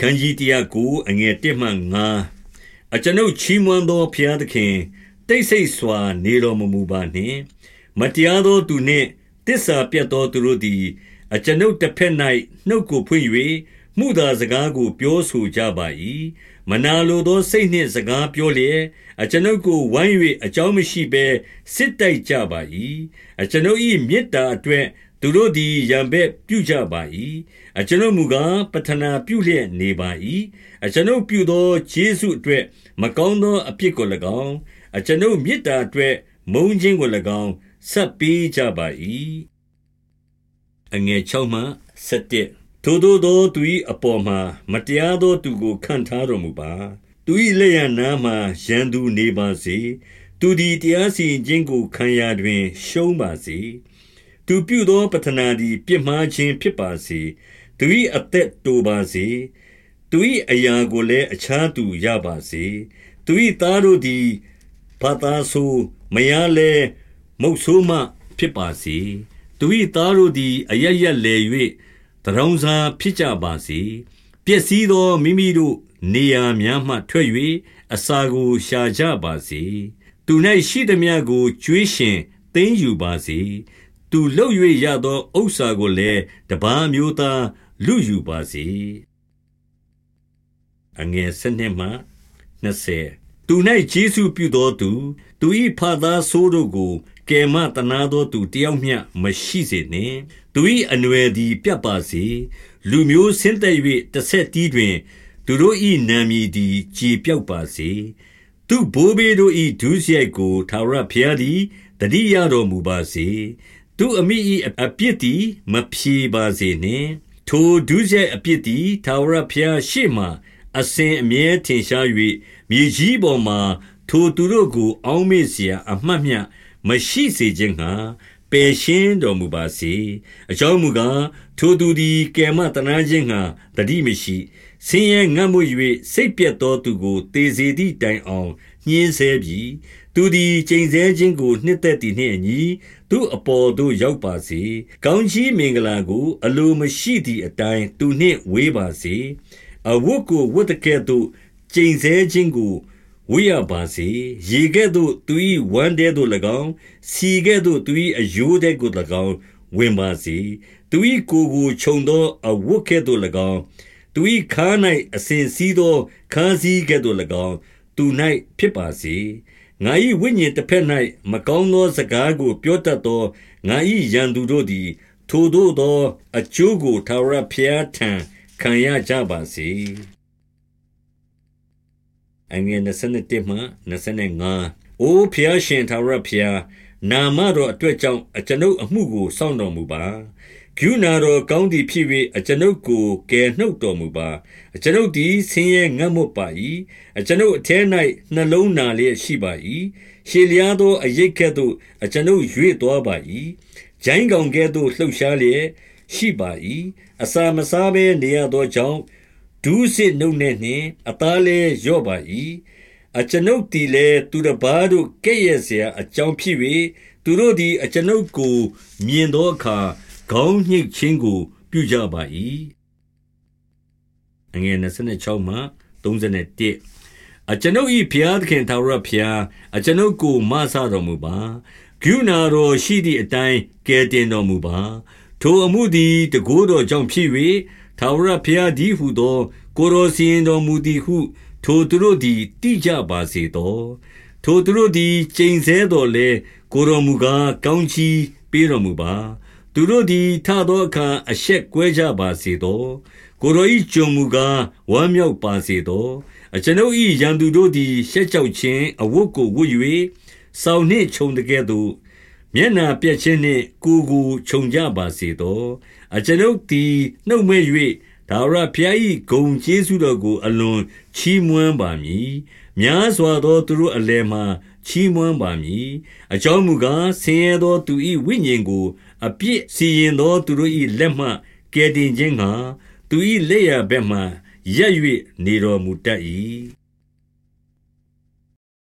ခန်းကြီးတရားကိုအငယ်1မှ9အကျွန်ုပ်ချီးမွမ်းသောဘုရားသခင်တိတ်ဆိတ်စွာ နေတော်မမူပါနှင့်မတရားသောသူနှင့်တစ္ဆာပြတ်သောသူတို့သည် အကျွန်ုပ်တစ်ဖက်၌နှုတ်ကိုဖွင့်၍မှုသာစကားကို ပြောဆိုကြပါ၏မနာလိုသောစိတ်နှင့်စကားပြောလျက်အကျွန်ုပ်ကိုဝိုင်း၍အကြောင်းမရှိဘဲစစ်တိုက်ကြပါ၏အကျွန်ုပ်၏မေတ္တာအတွက် သူတို့သည်ရံဘက်ပြုကြပါ၏အကျွန်ုပ်မူကားပထနာပြုလျက်နေပါ၏အကျွန်ုပ်ပြုသောခြေဆုအတွက်မကောင်းသောအပြစ်ကို၎င်းအကျွန်ုပ်မေတ္တာအတွက်မုန်းခြင်းကို၎င်းဆက်ပေးကြပါ၏အငယ်6မှ7ထိုသို့သောသူ၏အပေါ်မှာမတရားသောသူကိုခံထားတော်မူပါသူ၏လက်ရနားမှာရန်သူနေပါစေသူသည်တရားစီရင်ခြင်းကိုခံရတွင် ရှုံးပါစေ သူပြုသောပတနာသည် ပြစ်မှားခြင်းဖြစ်ပါစေ သူ၏အသက်တိုပါစေ သူ၏အရာကိုလည်း အခြားသူရပါစေ သူ၏သားတို့သည်ဘာသာဆိုမယားလဲမုတ်ဆိုးမှဖြစ်ပါစေ သူ၏သားတို့သည် အရရက်လေ၍တရောင်းစားဖြစ်ကြပါစေ ပျက်စီးသော မိမိတို့နေရာများမှ ထွက်၍အစာကိုရှာကြပါစေ သူ၌ရှိသည်များကိုကျွေးရှင်သိမ်းယူပါစေ သူလှုပ်၍ရသောဥစ္စာကိုလည်းတပားမျိုးသားလူယူပါစေအငယ်၁၂မှ20သူ၌ဂျေစုပြုသောသူသူ၏ဖသားဆိုးတို့ကိုကယ်မတနာသောသူတယောက်မျှမရှိစေနှင့်သူ၏အနွယ်သည်ပြတ်ပါစေလူမျိုးဆင်းသက်၍တစ်ဆက်တီးတွင် သူတို့၏နာမည်သည်ကြည်ပြောက်ပါစေသူဘိုးဘေးတို့၏ဒုစရိုက်ကိုသာရဖျားသည်တတိယတော်မူပါစေ သူအမိ၏အပြစ်သည် မဖြေပါစေနှင့်။ထိုဒုစရိုက်အပြစ်သည် ထာဝရဘုရားရှေ့မှာ အစဉ်အမြဲထင်ရှား၍၊မြေကြီးပေါ်မှာ ထိုသူတို့ကို အောက်မေ့စရာ အမှတ်မျှမရှိစေခြင်းငှါ ပယ်ရှင်းတော်မူပါစေ။အကြောင်းမူကား၊ထိုသူသည် ကယ်မသနားခြင်းငှါ သတိမရှိ။ဆင်းရဲငတ်မွတ်၍စိတ်ပျက်သောသူကို သေစေသည်တိုင်အောင် ညှင်းဆဲပြီသူသည်ကျိန်ဆဲခြင်းကိုနှစ်သက်သည်နှင့်အညီသူအပေါ်သို့ရောက်ပါစေကောင်းကြီးမင်္ဂလာကို အလိုမရှိသည့်အတိုင်းသူနှင့်ဝေးပါစေအဝတ်ကိုဝတ်တဲ့ကဲ့သို့ကျိန်ဆဲခြင်းကိုဝိရပါစေရေကဲ့သို့သူ၏ဝမ်းတဲသို့၎င်းစီကဲ့သို့သူ၏အယိုးတဲကို၎င်းဝင်ပါစေသူ၏ကိုယ်ကိုခြုံသောအဝတ်ကဲ့သို့၎င်းသူ၏ခါး၌အစဉ်စည်းသောခါးစည်းကဲ့သို့၎င်း သူ၌ဖြစ်ပါစေငါ၏ဝိညာဉ်တစ်ဖက်၌မကောင်းသောစကားကို ပြောတတ်သောငါ၏ရန်သူတို့သည် ထိုတို့သော အကျိုးကိုထာဝရဘုရားထံခံရကြပါစေအငယ်27မှ25အိုဖျားရှင်သာရဖျားနာမတော်အတွက်ကြောင့်အကျွန်ုပ်အမှုကိုစောင့်တော်မူပါ ကရုဏာတော်ကောင်းသည်ဖြစ်၍အကျွန်ုပ်ကို ကယ်နှုတ်တော်မူပါ။အကျွန်ုပ်သည် ဆင်းရဲငတ်မွတ်ပါ၏။အကျွန်ုပ်အထဲ၌နှလုံးနာလျက်ရှိပါ၏။ရှည်လျားသော အရိပ်ကဲ့သို့ အကျွန်ုပ်ရွေ့သွားပါ၏။ကျိုင်းကောင်ကဲ့သို့ လှုပ်ရှားလျက်ရှိပါ၏။အစာမစားဘဲနေရသောကြောင့်၊ဒူးစစ်နုန့်နဲနှင့် အသားလည်းလျော့ပါ၏။အကျွန်ုပ်သည်လည်း သူတပါးတို့ ကဲ့ရဲ့စရာအကြောင်းဖြစ်၍၊သူတို့သည် အကျွန်ုပ်ကို မြင်သောအခါ ခေါင်းညှိတ်ခြင်းကို ပြုကြပါ၏အငယ်26မှ31အကျွန်ုပ်၏ဘုရားသခင်သာရဘုရားအကျွန်ုပ်ကိုမဆတော်မူပါဂုဏတော်ရှိသည့်အတိုင်းကယ်တင်တော်မူပါထိုအမှုသည်တကိုးတော်ကြောင့်ဖြစ်၍ထာဝရဘုရားသည်ဟုသော ကိုရောစီရင်တော်မူသည်ဟု ထိုသူတို့သည်တိကြပါစေသောထိုသူတို့သည်ကျိန်ဆဲတော်လဲကိုတော်မူကားကောင်းချီးပေးတော်မူပါ သူတို့သည်ထသောအခါ အရှက်ကွဲကြပါစေသော ကိုရောဤကြုံမူကား ဝမ်းမြောက်ပါစေသော အကျွန်ုပ်၏ရန်သူတို့သည် ရှက်ကြောက်ခြင်းအဝတ်ကိုဝတ်၍စောင်းနှင့်ခြုံတကဲ့သို့ မျက်နာပြက်ခြင်းနှင့် ကိုယ်ကိုခြုံကြပါစေသော အကျွန်ုပ်သည် နှုတ်မဲ့၍ဒါဝရဘုရား၏ဂုံကျေးဇူးတော်ကို အလွန်ချီးမွမ်းပါမည် များစွာသောသူတို့အလယ်မှာ ချီးမွမ်းပါမည်အကြောင်းမူကားဆင်းရဲသောသူ၏ဝိညာဉ်ကိုအပြစ်စီရင်သောသူတို့၏လက်မှကယ်တင်ခြင်းငှာသူ၏လက်ရဘက်မှရက်၍နေတော်မူတတ်၏